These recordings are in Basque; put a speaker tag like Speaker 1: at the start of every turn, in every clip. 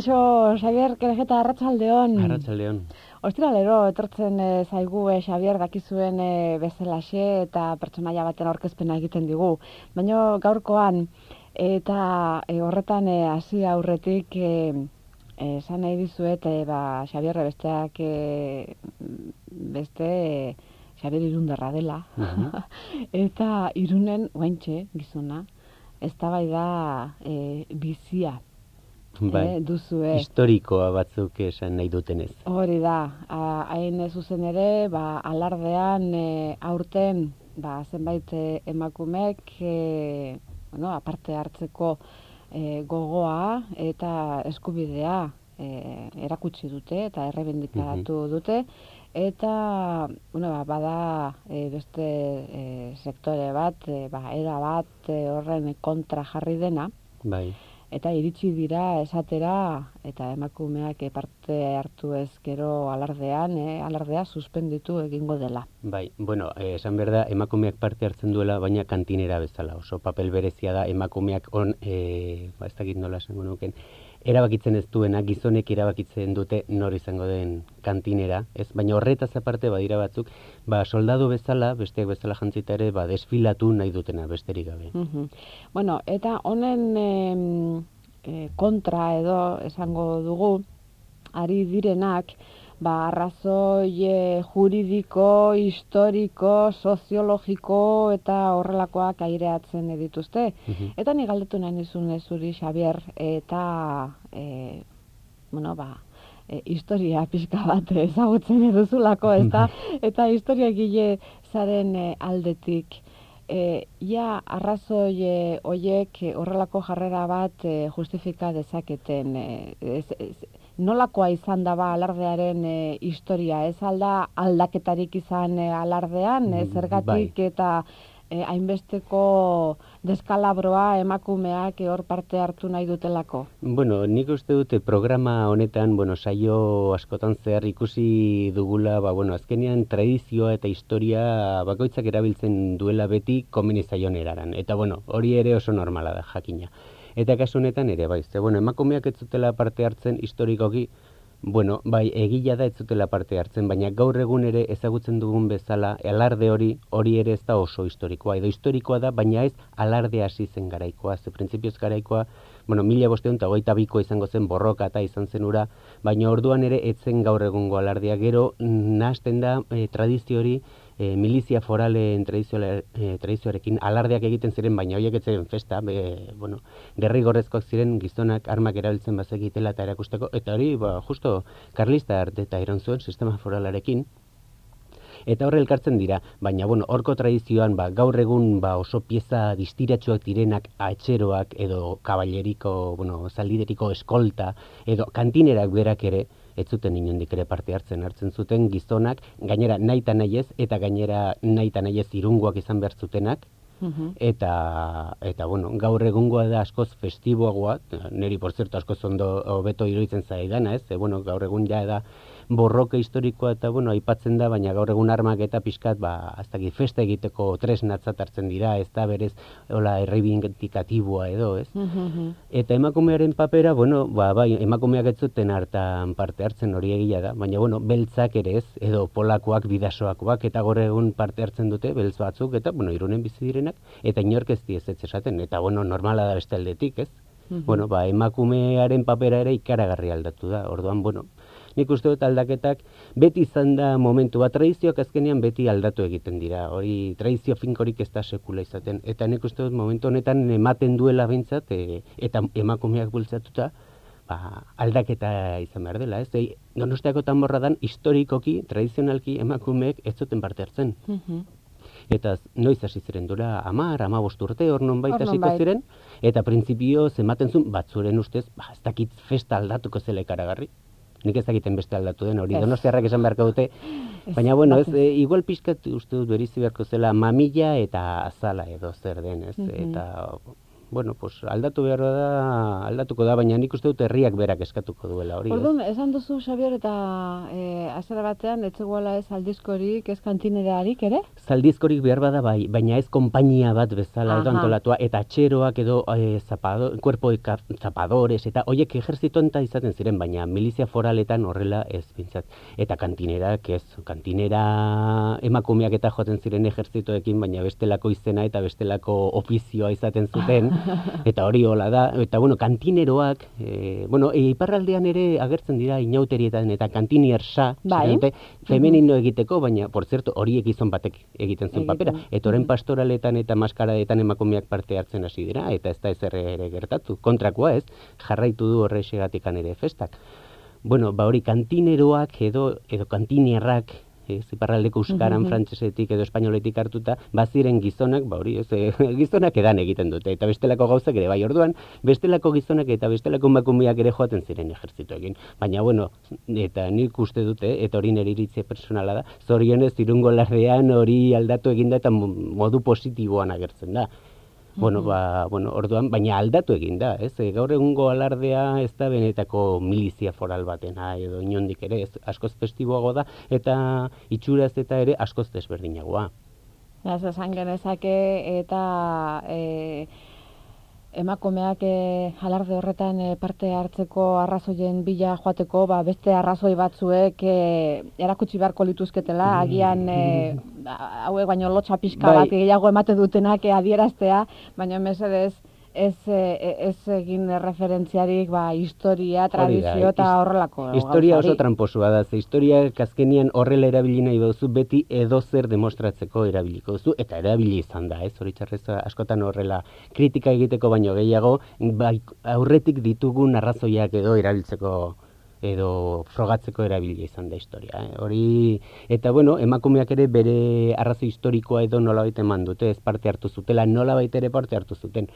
Speaker 1: Kaixo, Xavier, kerejeta arratsaldeon.
Speaker 2: Arratsaldeon.
Speaker 1: Ostiralero etortzen e, zaigu e, Xavier dakizuen e, bezalaxe eta pertsonaia baten aurkezpena egiten digu. Baina gaurkoan eta e, horretan hasi aurretik esan nahi dizuet e, ba, Xavier besteak beste e, Xavier irundarra dela. eta irunen guaintxe gizona, ez da bai da bizia
Speaker 2: bai,
Speaker 1: eh, duzue.
Speaker 2: Historikoa batzuk esan nahi dutenez.
Speaker 1: Hori da, hain zuzen ere, ba, alardean e, aurten ba, zenbait e, emakumek e, bueno, aparte hartzeko e, gogoa eta eskubidea e, erakutsi dute eta errebendikatu mhm. dute eta bueno, ba, bada e, beste e, sektore bat, e, ba, era bat e, horren kontra jarri dena.
Speaker 2: Bai
Speaker 1: eta iritsi dira esatera eta emakumeak parte hartu ezkero alardean, eh, alardea suspenditu egingo dela.
Speaker 2: Bai, bueno, eh, esan behar da, emakumeak parte hartzen duela, baina kantinera bezala, oso papel berezia da, emakumeak on, eh, ba, ez dakit nola esango nuken, erabakitzen ez duena, gizonek erabakitzen dute nor izango den kantinera, ez? Baina horretaz aparte badira batzuk, ba soldadu bezala, besteak bezala jantzita ere, ba desfilatu nahi dutena besterik gabe.
Speaker 1: Bueno, eta honen e, kontra edo esango dugu, ari direnak, ba, arrazoi e, juridiko, historiko, soziologiko eta horrelakoak aireatzen dituzte. Mm Eta ni galdetu nahi nizun zuri Xavier eta e, bueno, ba, e, historia pixka bat ezagutzen eduzulako, ez? Eta historia gile zaren e, aldetik. E, ja, arrazoi e, oiek horrelako jarrera bat e, justifika dezaketen. E, nolakoa izan daba alardearen e, historia, ez alda aldaketarik izan e, alardean, e, zergatik bai. eta e, hainbesteko deskalabroa emakumeak hor parte hartu nahi dutelako?
Speaker 2: Bueno, nik uste dute programa honetan, bueno, saio askotan zehar ikusi dugula, ba, bueno, azkenean tradizioa eta historia bakoitzak erabiltzen duela beti komenizaion eraran. Eta, bueno, hori ere oso normala da, jakina. Eta kasu honetan ere, bai, ze, bueno, emakumeak ez zutela parte hartzen historikoki, bueno, bai, egila da ez zutela parte hartzen, baina gaur egun ere ezagutzen dugun bezala, alarde hori, hori ere ez da oso historikoa, edo historikoa da, baina ez alarde hasi zen garaikoa, ze printzipioz garaikoa, bueno, mila bosteun eta goita biko izango zen borroka eta izan zen ura, baina orduan ere etzen gaur egungo alardea, gero, nahasten da e, tradizio hori, e, milizia foralen e, tradizioarekin alardeak egiten ziren, baina horiek ez festa, be, bueno, derrigorrezkoak ziren gizonak armak erabiltzen bazekitela eta erakusteko, eta hori, ba, justo, karlista arte eta iran zuen sistema foralarekin, eta horre elkartzen dira, baina bueno, horko tradizioan ba, gaur egun ba, oso pieza distiratsuak direnak atxeroak edo kaballeriko, bueno, zaldideriko eskolta edo kantinerak berak ere, ez zuten inondik ere parte hartzen hartzen zuten gizonak, gainera nahi eta eta gainera nahi eta nahi ez irungoak izan behar zutenak, mhm. eta, eta bueno, gaur egungoa da askoz festiboagoa, niri por zerto askoz ondo hobeto iruditzen zaidana, ez? E, bueno, gaur egun ja da borroka historikoa eta bueno, aipatzen da, baina gaur egun armak eta pixkat, ba, aztaki festa egiteko tresnatzat hartzen dira, ez da berez, hola, erreibindikatiboa edo, ez? Mm-hmm. Eta emakumearen papera, bueno, ba, bai, emakumeak ez zuten hartan parte hartzen hori egia da, baina, bueno, beltzak ere ez, edo polakoak, bidasoakoak, eta gaur egun parte hartzen dute, beltz batzuk, eta, bueno, irunen bizi direnak, eta inork ez ez esaten, eta, bueno, normala da beste aldetik, ez? Mm-hmm. Bueno, ba, emakumearen papera ere ikaragarri aldatu da, orduan, bueno, nik uste dut aldaketak beti izan da momentu bat. Tradizioak azkenean beti aldatu egiten dira. Hori tradizio finkorik ez da sekula izaten. Eta nik uste dut momentu honetan ematen duela bintzat e, eta emakumeak bultzatuta ba, aldaketa izan behar dela ez? E, donostiako tamborra dan historikoki tradizionalki emakumeek ez zuten parte hartzen. Eta noiz hasi ziren? Dura, amar, ama urte, hor non baita
Speaker 1: Hor
Speaker 2: ziren, eta printzipio zematen zuen, batzuren ustez, ba, ez dakit festa aldatuko zela ikaragarri. Nik ez dakiten beste aldatu den, hori donostiarrak esan beharko dute. Baina, bueno, ez, e, igual pixkat uste dut berizi beharko zela mamila eta azala edo zer den, ez? Eta bueno, pues aldatu behar da, aldatuko da, baina nik uste dut herriak berak eskatuko duela hori.
Speaker 1: Orduan, esan duzu Xabier eta e, azera batean etzegoela ez aldizkorik, ez kantinerarik ere?
Speaker 2: Zaldizkorik behar bada bai, baina ez konpainia bat bezala edo antolatua, eta atxeroak edo e, zapado, kuerpo zapadores, eta hoiek ejertzito eta izaten ziren, baina milizia foraletan horrela ez bintzat. Eta kantinerak ez, kantinera emakumeak eta joaten ziren ejertzitoekin, baina bestelako izena eta bestelako ofizioa izaten zuten, eta hori hola da, eta bueno, kantineroak, e, bueno, e, iparraldean ere agertzen dira inauterietan eta kantinier sa, bai. femenino egiteko, baina, por zerto, horiek gizon batek egiten zen papera, eta oren pastoraletan eta maskaradetan emakumeak parte hartzen hasi dira, eta ez da ez ere gertatu, kontrakoa ez, jarraitu du horrexegatik ere festak. Bueno, ba hori kantineroak edo, edo kantinierrak ez, iparraldeko euskaran, frantsesetik edo espainoletik hartuta, baziren gizonak, ba hori, ez, gizonak edan egiten dute, eta bestelako gauzak ere, bai orduan, bestelako gizonak eta bestelako emakumeak ere joaten ziren egin. Baina, bueno, eta nik uste dute, eta hori nire iritzia personala da, zorionez irungo lardean hori aldatu eginda eta modu positiboan agertzen da. Bueno, ba, bueno, orduan, baina aldatu egin da, ez? E, gaur egungo alardea ez da benetako milizia foral batena edo inondik ere, ez? Askoz festiboago da eta itxuraz eta ere askoz desberdinagoa.
Speaker 1: Ja, esan genezake eta e, emakumeak e, alarde horretan e, parte hartzeko arrazoien bila joateko, ba, beste arrazoi batzuek e, erakutsi beharko lituzketela, mm. agian e, hauek baino lotxa pixka bai. bat gehiago emate dutenak e, adieraztea, baina mesedez, ez, e, ez egin referentziarik ba, historia, tradizio eta horrelako.
Speaker 2: Historia oso tramposua da, ze historia azkenian horrela erabili nahi duzu beti edo zer demostratzeko erabiliko duzu, eta erabili izan da, ez hori txarrez askotan horrela kritika egiteko baino gehiago, bai, aurretik ditugun arrazoiak edo erabiltzeko edo frogatzeko erabili izan da historia. Eh? Hori, eta bueno, emakumeak ere bere arrazo historikoa edo nola baita eman dute, ez parte hartu zutela, nola baita ere parte hartu zuten.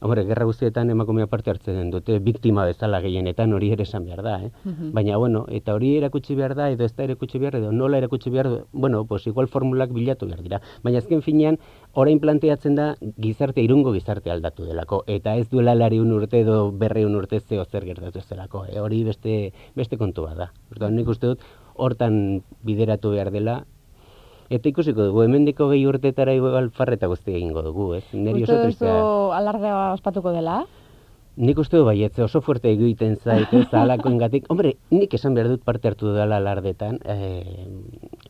Speaker 2: Hombre, gerra guztietan emakumea parte hartzen dute, biktima bezala gehienetan hori ere esan behar da, eh? Mhm. Baina, bueno, eta hori erakutsi behar da, edo ez da erakutsi behar, edo nola erakutsi behar, bueno, pues igual formulak bilatu behar dira. Baina azken finean, orain planteatzen da gizarte, irungo gizarte aldatu delako, eta ez duela lari un urte edo berre un urte zeo zer gertatu ez delako, eh? hori beste, beste kontua da. Orduan, nik uste dut, hortan bideratu behar dela, Eta ikusiko dugu, hemendiko gehi urtetara igual farreta guzti egingo dugu, ez?
Speaker 1: Neri oso tristea. alardea ospatuko dela?
Speaker 2: Nik uste du baietze oso fuerte egiten zait, ez alako. Hombre, nik esan behar dut parte hartu dela alardetan, e,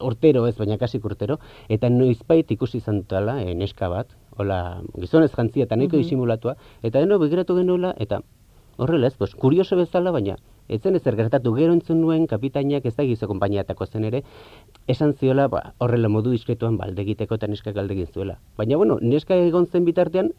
Speaker 2: urtero ez, baina kasik urtero, eta noizbait ikusi izan dutela, e, neska bat, hola, gizonez jantzia eta neko disimulatua, eta deno begiratu genuela, eta horrela ez, pues, kurioso bezala, baina etzen ezer gertatu gero entzun nuen kapitainak ez da gizo konpainiatako zen ere, esan ziola ba, horrela modu diskretuan balde egiteko eta neska galdegin zuela. Baina bueno, neska egon zen bitartean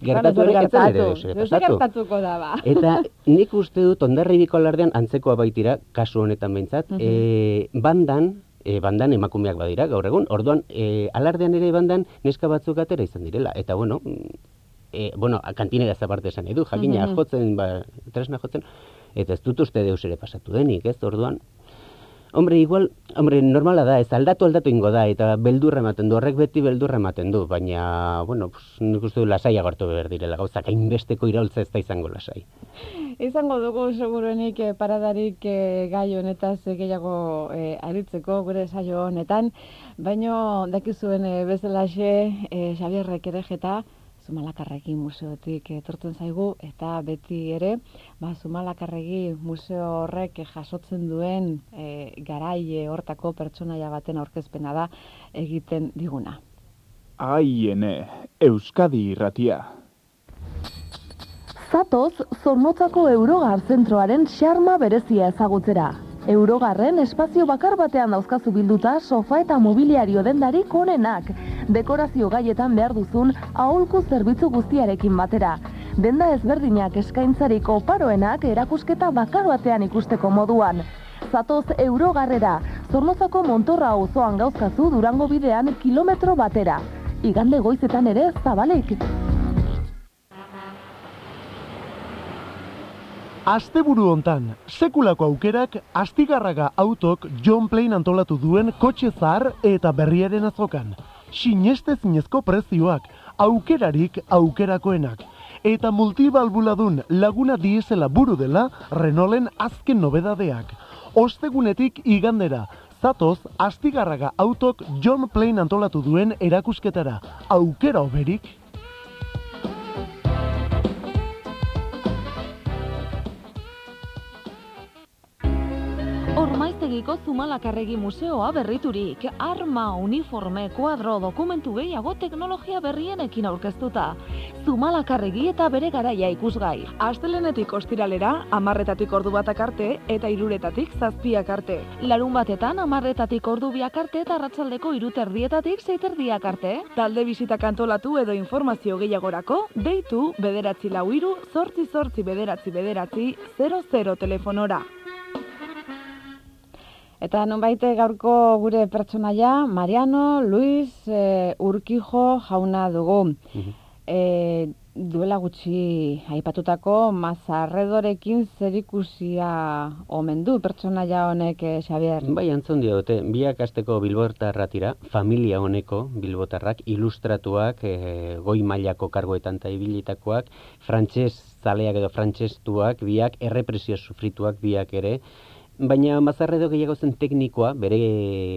Speaker 2: gertatu ere etzen ere
Speaker 1: gertatuko da ba.
Speaker 2: Eta nik uste dut ondarribiko alardean antzekoa baitira, kasu honetan behintzat, e, bandan, e, bandan emakumeak badira gaur egun, orduan e, alardean ere bandan neska batzuk atera izan direla. Eta bueno, e, bueno, kantinera zaparte esan edu, jakina jotzen, ba, tresna jotzen, eta ez dut uste deus ere pasatu denik, ez, orduan. Hombre, igual, hombre, normala da, ez aldatu aldatu ingo da, eta beldurra ematen du, horrek beti beldurra ematen du, baina, bueno, pues, nik uste du lasai agartu behar direla, gauza, hainbesteko iraultza ez da izango lasai.
Speaker 1: Izango dugu, segurenik, eh, paradarik eh, gai honetaz eh, gehiago eh, aritzeko, gure saio honetan, baino, dakizuen eh, bezalaxe, eh, Xabierrek ere jeta, Zumalakarregi museotik etortzen zaigu eta beti ere ba Zumalakarregi museo horrek jasotzen duen e, garaie hortako pertsonaia baten aurkezpena da egiten diguna.
Speaker 3: Aiene, Euskadi irratia.
Speaker 4: Zatoz, Zornotzako Eurogar zentroaren xarma berezia ezagutzera. Eurogarren espazio bakar batean dauzkazu bilduta sofa eta mobiliario dendarik onenak, dekorazio gaietan behar duzun aholku zerbitzu guztiarekin batera. Denda ezberdinak eskaintzarik oparoenak erakusketa bakar batean ikusteko moduan. Zatoz Eurogarrera, Zornozako montorra auzoan gauzkazu durango bidean kilometro batera. igande goizetan ere zabalik.
Speaker 5: Asteburu hontan, sekulako aukerak Astigarraga autok John Plain antolatu duen kotxe zahar eta berriaren azokan. Sineste zinezko prezioak, aukerarik aukerakoenak. Eta multibalbuladun laguna diesela buru dela Renaulten azken nobedadeak. Ostegunetik igandera, zatoz Astigarraga autok John Plain antolatu duen erakusketara. Aukera oberik,
Speaker 4: Ormaiztegiko Zumalakarregi Museoa berriturik, arma, uniforme, kuadro, dokumentu gehiago teknologia berrienekin aurkeztuta. Zumalakarregi eta bere garaia ikusgai.
Speaker 6: Astelenetik ostiralera, amarretatik ordu batak arte eta iruretatik zazpiak arte.
Speaker 4: Larun batetan, amarretatik ordu biak arte eta ratzaldeko iruterdietatik zeiterdiak arte.
Speaker 6: Talde bizitak antolatu edo informazio gehiagorako, deitu bederatzi lau iru, zortzi zortzi bederatzi bederatzi, 00 telefonora.
Speaker 1: Eta nonbait gaurko gure pertsonaia Mariano Luis e, Urkijo jauna dugu. E, duela gutxi aipatutako mazarredorekin zerikusia omen du pertsonaia honek e, Xavier.
Speaker 2: Bai, antzon diote, biak asteko bilbotarratira, familia honeko bilbotarrak, ilustratuak, e, goi mailako kargoetan eta ibilitakoak, frantses zaleak edo frantsestuak, biak errepresio sufrituak biak ere, Baina mazarredo gehiago zen teknikoa, bere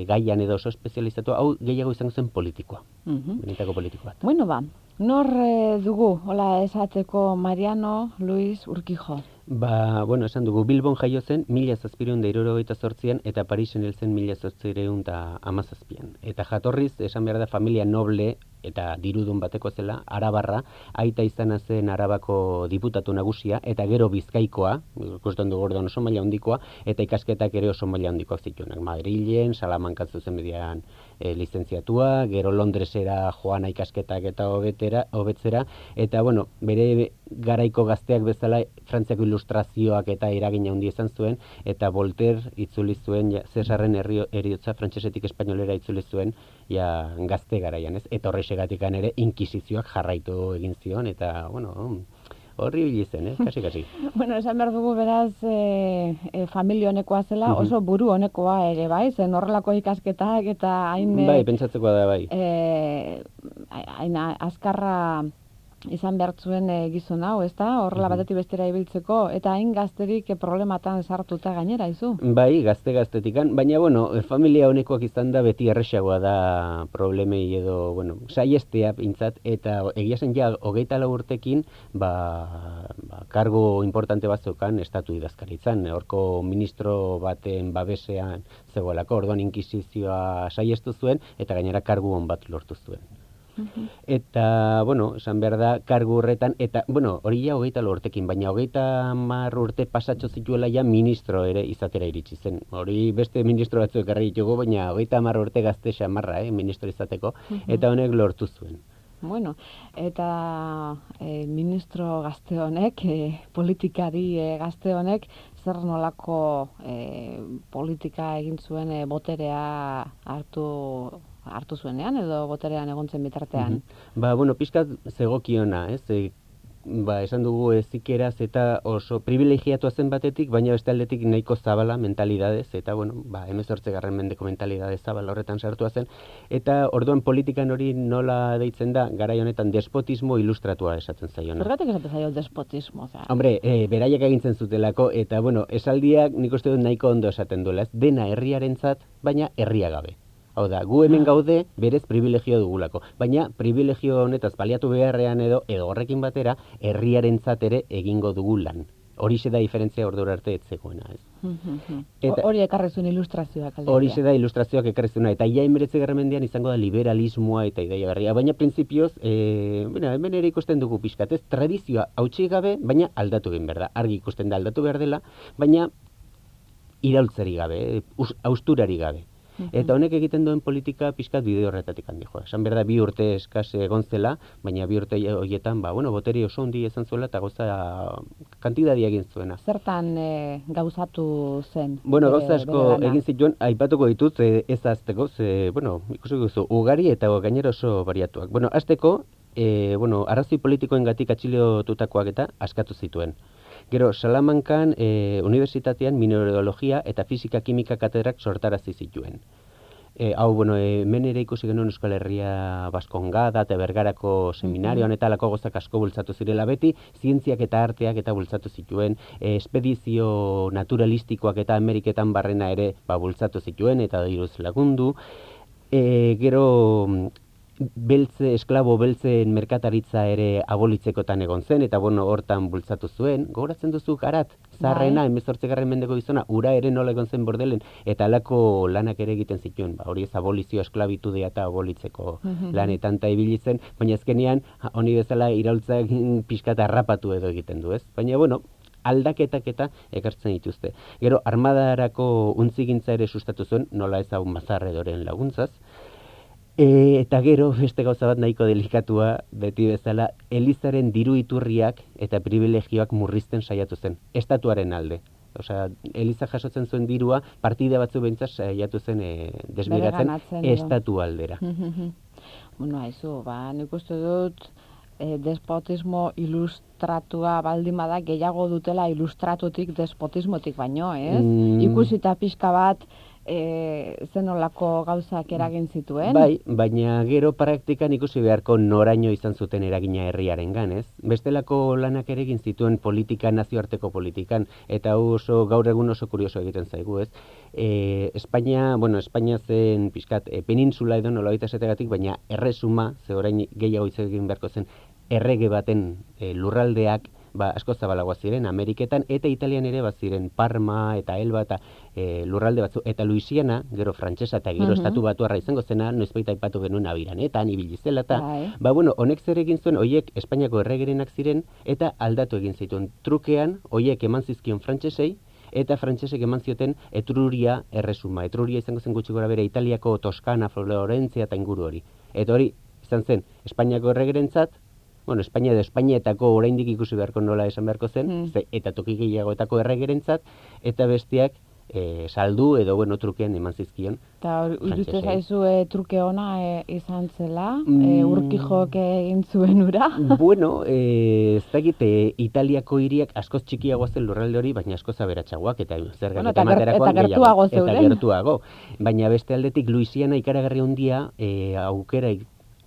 Speaker 2: gaian edo oso espezializatu, hau gehiago izango zen politikoa.
Speaker 1: Mhm.
Speaker 2: Benetako politikoa.
Speaker 1: Bueno ba, nor eh, dugu, hola esateko Mariano Luis Urquijo.
Speaker 2: Ba, bueno, esan dugu, Bilbon jaio zen, mila zazpireun da irurogeita sortzian, eta Parisen hil zen mila zazpireun da amazazpian. Eta jatorriz, esan behar da, familia noble eta dirudun bateko zela, arabarra, aita izan zen arabako diputatu nagusia, eta gero bizkaikoa, ikusten dugu orduan oso maila handikoa, eta ikasketak ere oso maila handikoak zituenak. Madrilen, Salamanca zuzen median e, lizentziatua, gero Londresera joan ikasketak eta hobetera, hobetzera, eta bueno, bere garaiko gazteak bezala Frantziako ilustrazioak eta eragina handi izan zuen eta Voltaire itzuli zuen ja, Cesarren eriotza frantsesetik espainolera itzuli zuen ja gazte garaian, ez? Eta horrexegatik ere inkisizioak jarraitu egin zion eta bueno, horri zen, eh? Kasi, kasi.
Speaker 1: bueno, esan behar dugu beraz e, e, familia honekoa zela, oso buru honekoa ere, bai? Zen horrelako ikasketak eta hain...
Speaker 2: Bai, pentsatzekoa da, bai.
Speaker 1: E, hain azkarra izan behartzuen e, gizon hau, ez da? Horrela batetik bestera ibiltzeko, eta hain gazterik e, problematan sartuta gainera, izu?
Speaker 2: Bai, gazte gaztetikan, baina, bueno, e, familia honekoak izan da beti erresagoa da problemei edo, bueno, saiestea pintzat, eta egia zen ja, hogeita urtekin, ba, ba, kargo importante bat zeukan estatu idazkaritzan, horko ministro baten babesean zegoelako, orduan inkisizioa saiestu zuen, eta gainera kargu hon bat lortu zuen. Eta, bueno, esan behar da, kargu horretan, eta, bueno, hori ja hogeita urtekin, baina hogeita mar urte pasatxo zituela ja ministro ere izatera iritsi zen. Hori beste ministro batzuek garri ditugu, baina hogeita mar urte gazte xamarra, eh, ministro izateko, eta honek lortu zuen.
Speaker 1: Bueno, eta e, ministro gazte honek, e, politikari e, gazte honek, zer nolako e, politika egin zuen e, boterea hartu hartu zuenean edo boterean egontzen bitartean.
Speaker 2: Mm Ba, bueno, pixkat zegokiona, ez? E, ba, esan dugu ezikeraz eta oso privilegiatua zen batetik, baina beste aldetik nahiko zabala mentalidadez, eta, bueno, ba, garren mendeko mentalidadez zabala horretan sartua zen, eta orduan politikan hori nola deitzen da, garai honetan despotismo ilustratua esatzen zaio.
Speaker 1: Zergatik esaten zaio despotismo? Za?
Speaker 2: Hombre, e, beraiek egintzen zutelako, eta, bueno, esaldiak nik uste dut nahiko ondo esaten duela, ez dena herriarentzat, baina herria gabe. Hau da, gu hemen gaude berez privilegio dugulako. Baina privilegio honetaz baliatu beharrean edo edo horrekin batera herriarentzat ere egingo dugu lan. Hori da diferentzia ordura arte etzegoena, ez?
Speaker 1: Eta, hori ekarri zuen ilustrazioak.
Speaker 2: Hori da ilustrazioak ekarri zuen, eta ia inberetze garramendian izango da liberalismoa eta ideia berria. Baina printzipioz, e, bueno, hemen ere ikusten dugu pixkatez, tradizioa hautsi gabe, baina aldatu egin behar da. Argi ikusten da aldatu behar dela, baina iraultzari gabe, austurari gabe. Eta honek egiten duen politika pixkat bide horretatik handi jo. Esan behar da bi urte eskas egon zela, baina bi urte horietan, ba, bueno, boteri oso handi izan zuela eta goza kantidadi egin zuena.
Speaker 1: Zertan e, gauzatu zen?
Speaker 2: Bueno,
Speaker 1: bere-
Speaker 2: gauza asko egin zituen, aipatuko ditut e, ez azteko, ze, bueno, ikusi duzu, ugari eta gainera oso bariatuak. Bueno, azteko, e, bueno, arrazoi politikoengatik atxileotutakoak eta askatu zituen. Gero, Salamankan e, unibertsitatean mineralogia eta fisika kimika katedrak sortarazi zituen. E, hau, bueno, hemen ere ikusi genuen Euskal Herria Baskongada eta Bergarako seminarioan eta alako gozak asko bultzatu zirela beti, zientziak eta arteak eta bultzatu zituen, e, espedizio naturalistikoak eta Ameriketan barrena ere ba, bultzatu zituen eta diruz lagundu. E, gero beltze, esklabo beltzen merkataritza ere abolitzekotan egon zen, eta bueno, hortan bultzatu zuen. Gogoratzen duzu garat, zarrena,
Speaker 1: Bai.
Speaker 2: mendeko gizona, ura ere nola egon zen bordelen, eta alako lanak ere egiten zituen. Ba, hori ez abolizio esklabitudea eta abolitzeko
Speaker 1: Mhm.
Speaker 2: lanetan eta ibili zen, baina azkenean, honi bezala iraultza pixkat harrapatu edo egiten du, ez? Baina, bueno, aldaketak eta ekartzen dituzte. Gero, armadarako untzigintza ere sustatu zuen, nola ez hau mazarredoren laguntzaz, E, eta gero, beste gauza bat nahiko delikatua, beti bezala, Elizaren diru iturriak eta privilegioak murrizten saiatu zen, estatuaren alde. Osea, Eliza jasotzen zuen dirua, partide batzu behintzat saiatu zen e, desbiratzen
Speaker 1: Bereganatzen edo.
Speaker 2: estatu aldera.
Speaker 1: bueno, haizu, ba, nik uste dut e, despotismo ilustratua baldin bada gehiago dutela ilustratutik despotismotik baino, ez?
Speaker 2: Mm.
Speaker 1: Ikusita pixka bat e, zenolako gauzak eragin zituen.
Speaker 2: Bai, baina gero praktikan ikusi beharko noraino izan zuten eragina herriaren ez? Bestelako lanak ere egin zituen politika, nazioarteko politikan, eta oso gaur egun oso kurioso egiten zaigu, ez? E, Espainia, bueno, Espainia zen pixkat e, peninsula edo nola esategatik, baina erresuma, ze orain gehiago hitz egin beharko zen, errege baten e, lurraldeak, ba, asko zabalagoa ziren Ameriketan eta Italian ere baziren Parma eta Elba eta e, lurralde batzu eta Louisiana, gero frantsesa eta gero
Speaker 1: Mhm.
Speaker 2: estatu batuarra izango zena, noizbait aipatu genuen abiranetan, ibili zela eta
Speaker 1: Bai.
Speaker 2: ba bueno, honek zer egin zuen hoiek Espainiako erregerenak ziren eta aldatu egin zituen. Trukean hoiek eman zizkion frantsesei eta frantsesek eman zioten Etruria erresuma. Etruria izango zen gutxi gora bere Italiako Toskana, Florentzia eta inguru hori. Eta hori izan zen Espainiako erregerentzat bueno, Espainia edo Espainietako oraindik ikusi beharko nola esan beharko zen,
Speaker 1: Mm.
Speaker 2: ze, eta toki gehiagoetako erregerentzat, eta bestiak e, saldu edo bueno trukean eman zizkion.
Speaker 1: Eta
Speaker 2: Frantsesei.
Speaker 1: zaizu e, truke ona e, izan zela,
Speaker 2: Mm.
Speaker 1: e, urkijok egin zuen ura.
Speaker 2: bueno, e, ez dakit, e, Italiako hiriak askoz txikiagoa zen lurralde hori, baina askoz aberatsagoak eta zer
Speaker 1: Bueno, eta ger- eta gertuago
Speaker 2: gehiago. Eta gertuago. Baina beste aldetik Luisiana ikaragarri handia e, aukera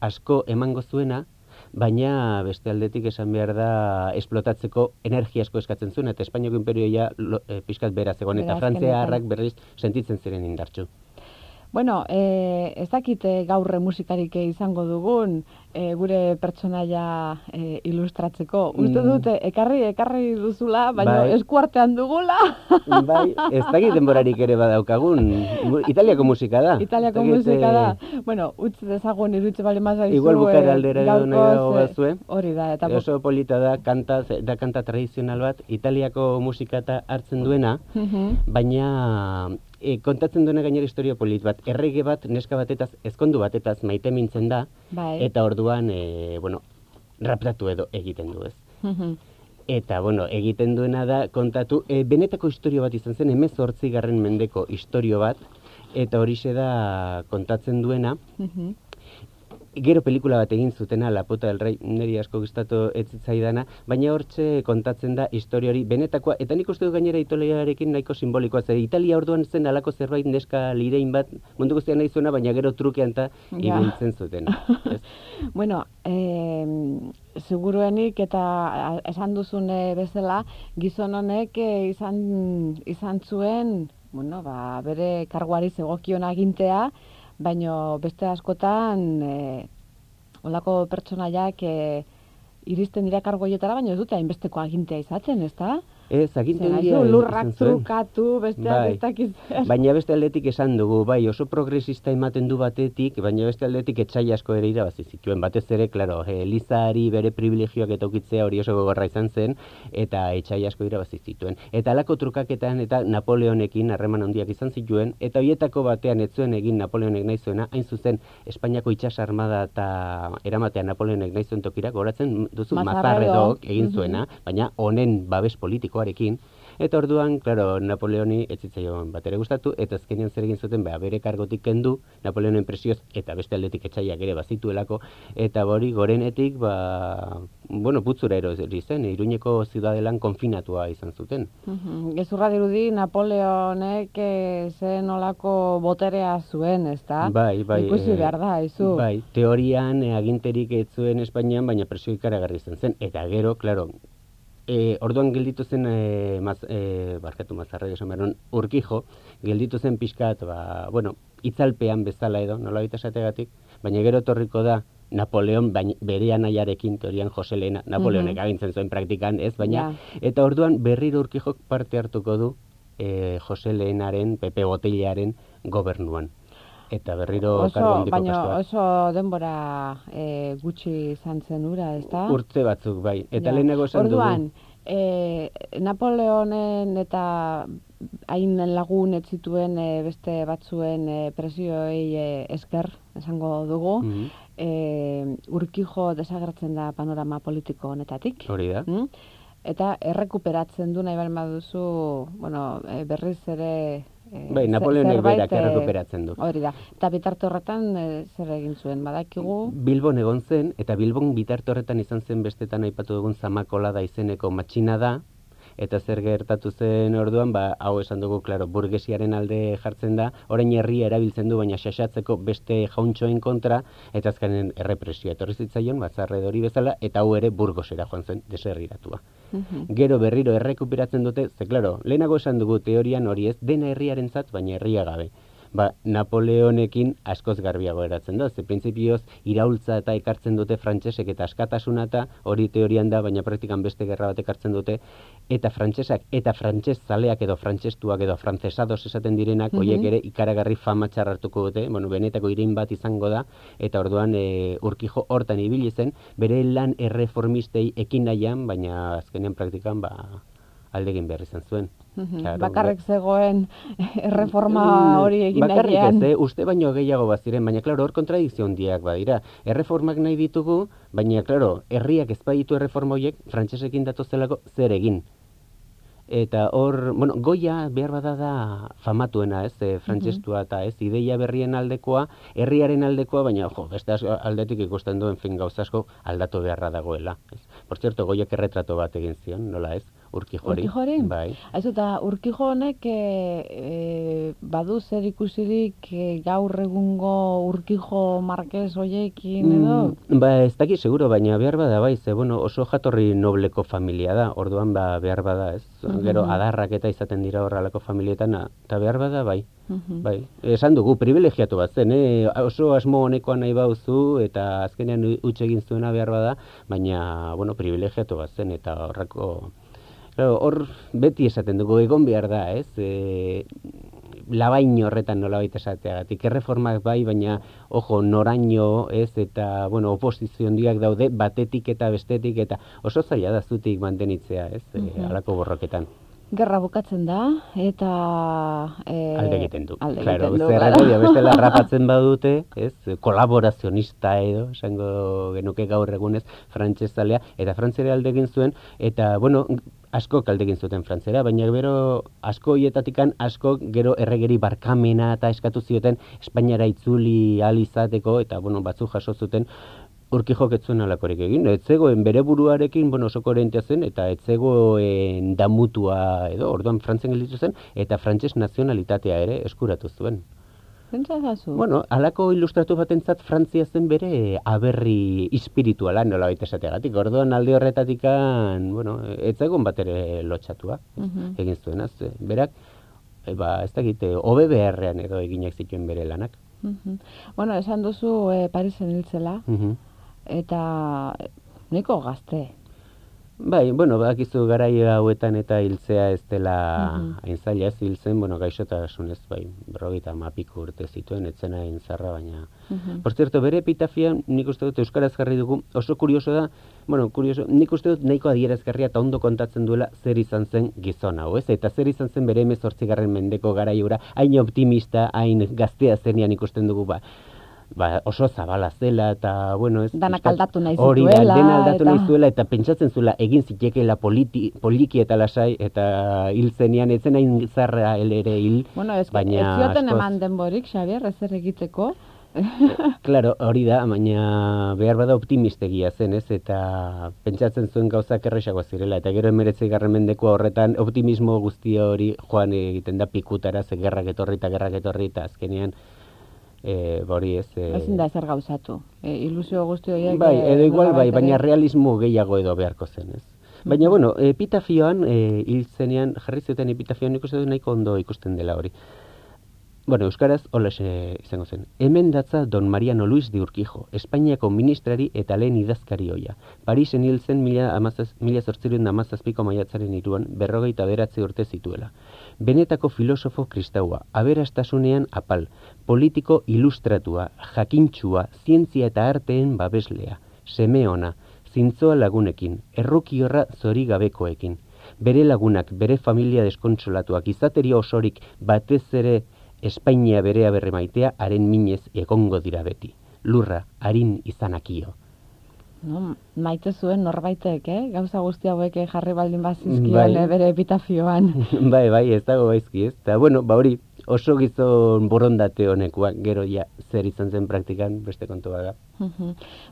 Speaker 2: asko emango zuena, baina beste aldetik esan behar da esplotatzeko energia asko eskatzen zuen, eta Espainiako imperioa lo- e, pixkat bera zegoen, eta Frantziarrak berriz sentitzen ziren indartxu.
Speaker 1: Bueno, e, ez dakit e, gaur musikarik izango dugun e, gure pertsonaia e, ilustratzeko. Uste
Speaker 2: Mm.
Speaker 1: dute, ekarri, ekarri duzula, baina
Speaker 2: Bai.
Speaker 1: eskuartean dugula.
Speaker 2: bai, ez dakit denborarik ere badaukagun, Italiako musika da.
Speaker 1: Italiako
Speaker 2: Ez dakit,
Speaker 1: musika
Speaker 2: eh,
Speaker 1: da. Bueno, utz dezagun irutze bali mazaizu.
Speaker 2: Igual bukaera aldera edo bazue.
Speaker 1: Hori da, eta
Speaker 2: Oso polita da, kanta, da kanta tradizional bat, Italiako musika eta hartzen duena, baina e, kontatzen duena gainera historia polit bat. Errege bat, neska batetaz, ezkondu batetaz maite mintzen da,
Speaker 1: Bai.
Speaker 2: eta orduan, e, bueno, raptatu edo egiten du ez.
Speaker 1: Mhm.
Speaker 2: Eta, bueno, egiten duena da kontatu, e, benetako historio bat izan zen, emez garren mendeko historio bat, eta horixe da kontatzen duena,
Speaker 1: Mhm.
Speaker 2: Gero pelikula bat egin zutena, La puta del rey, niri asko gustatu ez zitzaidana, baina hortxe kontatzen da historia hori benetakoa, eta nik uste dut gainera italiarekin nahiko simbolikoa, ze Italia orduan zen alako zerbait neska lirein bat, mundu guztian nahi zuena, baina gero trukean eta
Speaker 1: Ja.
Speaker 2: ibiltzen zuten.
Speaker 1: Bueno, eh, seguruenik eta esan duzune bezala, gizon honek eh, izan, izan zuen, bueno, ba, bere karguari zegokion agintea, baino beste askotan eh, olako pertsonaiak eh, iristen dira kargoietara, baina ez dute hainbesteko agintea izaten, ezta?
Speaker 2: Ez,
Speaker 1: haizu, lurrak trukatu, besteak
Speaker 2: Bai.
Speaker 1: zer.
Speaker 2: Baina beste aldetik esan dugu, bai, oso progresista ematen du batetik, baina beste aldetik etxai asko ere irabazi zituen. Batez ere, claro, Elizari bere privilegioak eta hori oso gogorra izan zen, eta etxai asko irabazi zituen. Eta alako trukaketan eta Napoleonekin harreman handiak izan zituen, eta hoietako batean ez zuen egin Napoleonek nahi zuena, hain zuzen Espainiako itxas armada eta eramatea Napoleonek nahi zuen tokira, goratzen duzu
Speaker 1: Mazarredok.
Speaker 2: Egin
Speaker 1: Mhm.
Speaker 2: zuena, baina honen babes politikoarekin, Eta orduan, claro, Napoleoni ez zitzaion bat ere gustatu, eta azkenean zer egin zuten, ba, bere kargotik kendu, Napoleonen presioz, eta beste aldetik etxaiak ere bazituelako, eta hori gorenetik, ba, bueno, putzura erori zen, iruñeko ziudadelan konfinatua izan zuten.
Speaker 1: Mhm. Gezurra dirudi Napoleonek eh, zen olako boterea zuen, ezta?
Speaker 2: Bai, bai.
Speaker 1: Ikusi
Speaker 2: eh,
Speaker 1: behar da, izu.
Speaker 2: Bai, teorian eh, aginterik ez zuen Espainian, baina presio ikaragarri izan zen. Eta gero, claro, e, orduan gelditu zen, e, maz, e, barkatu mazarra esan behar nuen, urkijo, gelditu zen pixkat, ba, bueno, itzalpean bezala edo, nola baita esategatik, baina gero etorriko da, Napoleon baina bere anaiarekin teorian Jose Lehena, Napoleonek
Speaker 1: Mhm.
Speaker 2: agintzen zuen praktikan, ez, baina
Speaker 1: Ja.
Speaker 2: eta orduan berriro urkijok parte hartuko du e, Jose Lehenaren, Pepe Botellaren gobernuan. Eta berriro
Speaker 1: Oso, baina oso denbora e, gutxi izan zen ura, ezta?
Speaker 2: Urte batzuk, bai. Eta
Speaker 1: Ja.
Speaker 2: lehenago esan
Speaker 1: Orduan,
Speaker 2: dugu.
Speaker 1: e, Napoleonen eta hain lagun ez zituen e, beste batzuen e, presioei e, esker, esango dugu,
Speaker 2: Mhm,
Speaker 1: e, urkijo desagertzen da panorama politiko honetatik.
Speaker 2: Hori da.
Speaker 1: Mm? Eta errekuperatzen du nahi baldin baduzu, bueno, e, berriz ere... E,
Speaker 2: Bai, Napoleonek berak
Speaker 1: e,
Speaker 2: errekuperatzen du.
Speaker 1: Hori da. Eta bitarte horretan e, zer egin zuen, badakigu...
Speaker 2: Bilbon egon zen, eta Bilbon bitarte horretan izan zen bestetan aipatu dugun zamakola da izeneko matxina da, eta zer gertatu zen orduan, ba, hau esan dugu, klaro, burgesiaren alde jartzen da, orain herria erabiltzen du, baina xaxatzeko beste jauntxoen kontra, eta azkenen errepresioa etorri zitzaion, bazarredori bezala, eta hau ere burgosera joan zen, deserriratua.
Speaker 1: Mhm.
Speaker 2: Gero berriro errekuperatzen dute, ze claro, lehenago esan dugu teorian hori ez, dena herriarentzat baina herria gabe. Ba, Napoleonekin askoz garbiago eratzen da, ze printzipioz iraultza eta ekartzen dute frantsesek eta askatasuna eta hori teorian da, baina praktikan beste gerra bat ekartzen dute, eta frantsesak eta frantses zaleak edo frantsestuak edo frantzesados esaten direnak,
Speaker 1: Mhm.
Speaker 2: horiek ere ikaragarri fama hartuko dute, bueno, benetako irein bat izango da, eta orduan e, urkijo hortan ibili zen, bere lan erreformistei ekin nahian, baina azkenean praktikan ba, aldegin behar izan zuen.
Speaker 1: Mhm.
Speaker 2: Claro,
Speaker 1: Bakarrik zegoen erreforma
Speaker 2: Mm,
Speaker 1: hori egin
Speaker 2: Bakarrik
Speaker 1: nahian.
Speaker 2: ez, eh? uste baino gehiago baziren, baina klaro, hor kontradikzio handiak badira. Erreformak nahi ditugu, baina klaro, herriak ez baditu erreforma horiek, frantsesekin datozelako zer egin. Eta hor, bueno, goia behar bada da famatuena, ez, e, frantsestua eta ez, ideia berrien aldekoa, herriaren aldekoa, baina, jo, beste aldetik ikusten duen fin gauza asko aldatu beharra dagoela. Ez. Por cierto, goiak erretrato bat egin zion, nola ez, urkijori.
Speaker 1: Urkijori?
Speaker 2: Bai.
Speaker 1: Aizu, eta urkijo honek e, e, badu zer ikusirik e, gaur egungo urkijo marquez hoiekin edo?
Speaker 2: Mm, ba, ez dakit seguro, baina behar bada bai, ze, bueno, oso jatorri nobleko familia da, orduan ba, behar bada, ez? Gero
Speaker 1: Mhm.
Speaker 2: adarrak eta izaten dira horrelako familietan, eta behar bada bai.
Speaker 1: Mhm.
Speaker 2: Bai, esan dugu, privilegiatu bat zen, eh? oso asmo honekoa nahi bauzu, eta azkenean u- huts egin zuena behar bada, baina, bueno, privilegiatu bat zen, eta horrako... Claro, hor beti esaten dugu, egon behar da, ez? E, labaino horretan nolabait esateagatik, erreformak bai, baina, ojo, noraino, ez, eta, bueno, oposizio handiak daude, batetik eta bestetik, eta oso zaila da zutik mantenitzea, ez, e,
Speaker 1: Mhm.
Speaker 2: halako borroketan.
Speaker 1: Gerra bukatzen da, eta... E,
Speaker 2: alde egiten du.
Speaker 1: Alde
Speaker 2: claro,
Speaker 1: egiten du, claro.
Speaker 2: bestela rapatzen badute, ez, kolaborazionista edo, esango genuke gaur egunez, frantsezalea, eta frantzera alde egin zuen, eta, bueno, asko alde egin zuten frantzera, baina gero asko hietatikan asko gero erregeri barkamena eta eskatu zioten Espainiara itzuli ahal izateko, eta, bueno, batzu jaso zuten, Urkijok ez zuen alakorik egin, ez zegoen bere buruarekin, bueno, oso koherentea zen, eta ez zegoen damutua edo, orduan frantzen gelditu zen, eta frantses nazionalitatea ere eskuratu zuen.
Speaker 1: Pentsa zazu?
Speaker 2: Bueno, halako ilustratu batentzat Frantzia zen bere aberri espirituala nola baita esateagatik. Orduan alde horretatikan, bueno, ez zegoen bat ere lotxatua
Speaker 1: Mhm.
Speaker 2: egin zuen, az, berak, e, ba, ez dakit, e, hobe beharrean edo eginak zituen bere lanak.
Speaker 1: Mhm. Bueno, esan duzu e, Parisen hiltzela,
Speaker 2: Mhm.
Speaker 1: Eta nahiko gazte.
Speaker 2: Bai, bueno, bakizu garai hauetan eta hiltzea ez dela hain zaila ez hiltzen, bueno, gaixotasunez, bai, berrogeita mapiko urte zituen, etzena hain zarra, baina...
Speaker 1: Mhm.
Speaker 2: Por cierto, bere epitafian, nik uste dut Euskaraz jarri dugu, oso kurioso da, bueno, kurioso, nik uste dut nahiko adierazgarria eta ondo kontatzen duela zer izan zen gizon hau, ez? Eta zer izan zen bere emezortzigarren mendeko garaiura, hain optimista, hain gaztea zenean ikusten dugu, ba, ba, oso zabala zela eta bueno, ez
Speaker 1: Danak aldatu nahi
Speaker 2: Hori da, dena aldatu
Speaker 1: eta-
Speaker 2: nahi zuela eta pentsatzen zuela egin zitekeela politi, poliki eta lasai eta hil zenean etzen hain zarra el ere hil.
Speaker 1: Bueno, ez,
Speaker 2: baina
Speaker 1: ez zioten eman denborik, Xabier, ezer egiteko.
Speaker 2: Claro, hori da, baina behar bada optimistegia zen, ez? Eta pentsatzen zuen gauzak erresagoa zirela. Eta gero emeretzi garren mendeko horretan optimismo guzti hori joan egiten da pikutara, ze gerrak etorri eta gerrak etorri eta azkenean e, hori ez... E,
Speaker 1: Ezin da ezer gauzatu. E, ilusio guzti horiek...
Speaker 2: Bai, edo igual bai, baina realismo gehiago edo beharko zen, ez? Baina, bueno, epitafioan, e, hil zenean, jarri zuten epitafioan nik uste dut nahiko ondo ikusten dela hori. Bueno, Euskaraz, holaxe izango zen. Hemen datza Don Mariano Luis de Urquijo, Espainiako ministrari eta lehen idazkari hoia. Parisen hil zen mila, amazaz, mila zortzireun da amazazpiko maiatzaren iruan, berrogeita beratzi urte zituela. Benetako filosofo kristaua, aberastasunean apal, politiko ilustratua, jakintxua, zientzia eta arteen babeslea, seme ona, zintzoa lagunekin, errukiorra zori gabekoekin. Bere lagunak, bere familia deskonsolatuak, izateria osorik batez ere Espainia berea berre maitea, haren minez egongo dira beti. Lurra, harin izanakio.
Speaker 1: No, maite zuen norbaitek, eh? Gauza guzti hauek jarri baldin bazizkion
Speaker 2: Bai.
Speaker 1: eh, bere epitafioan.
Speaker 2: bai, bai, ez dago gaizki, ez? Eta, bueno, ba hori, oso gizon borondate honekoa, gero ja, zer izan zen praktikan, beste kontu da.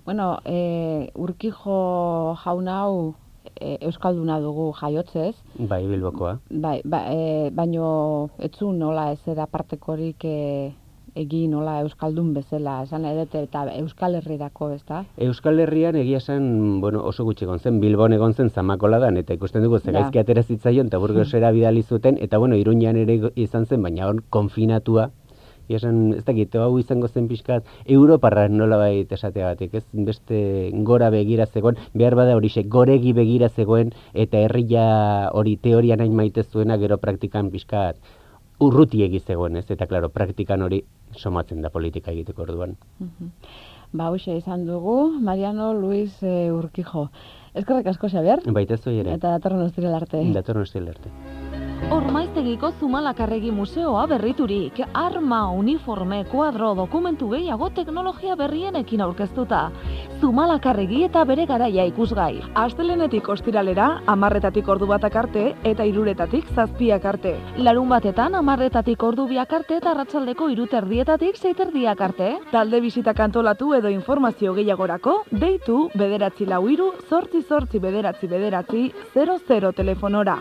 Speaker 1: Bueno, e, urkijo jauna hau e, Euskalduna dugu jaiotzez,
Speaker 2: Bai, bilbokoa.
Speaker 1: bai, ba, e, baino etzu nola ez era partekorik e, egin nola Euskaldun bezala, esan edete eta Euskal Herrirako, ezta?
Speaker 2: Euskal Herrian egia esan, bueno, oso gutxi egon zen, Bilbon egon zen zamakoladan, eta ikusten dugu ze
Speaker 1: Ja.
Speaker 2: gaizki atera zitzaion, eta burgosera bidali zuten, eta bueno, iruñan ere izan zen, baina hor konfinatua, egia esan, ez dakit, hau izango zen pixkat, Europarra nola bait esateagatik, ez beste gora begira zegoen, behar bada horixe, goregi begira zegoen, eta herria hori teorian hain maite zuena, gero praktikan pixkat, urrutiegi zegoen, ez? Eta, klaro, praktikan hori somatzen da politika egiteko orduan.
Speaker 1: Ba, hoxe izan dugu, Mariano Luis e, Urkijo. Eskerrik asko, Xabier,
Speaker 2: Baita zoi ere.
Speaker 1: eta datorren ostiral arte.
Speaker 2: Datorren ostirala arte.
Speaker 4: Ormaiztegiko Zumalakarregi Museoa berriturik, arma, uniforme, kuadro, dokumentu gehiago teknologia berrienekin aurkeztuta. Zumalakarregi eta bere garaia ikusgai.
Speaker 6: Astelenetik ostiralera, amarretatik ordu batak arte eta iruretatik zazpiak arte.
Speaker 4: Larun batetan amarretatik ordu biak arte eta arratsaldeko iruterdietatik zeiterdiak arte.
Speaker 6: Talde bisitak antolatu edo informazio gehiagorako, deitu bederatzi lau iru, zortzi zortzi bederatzi bederatzi, 00 telefonora.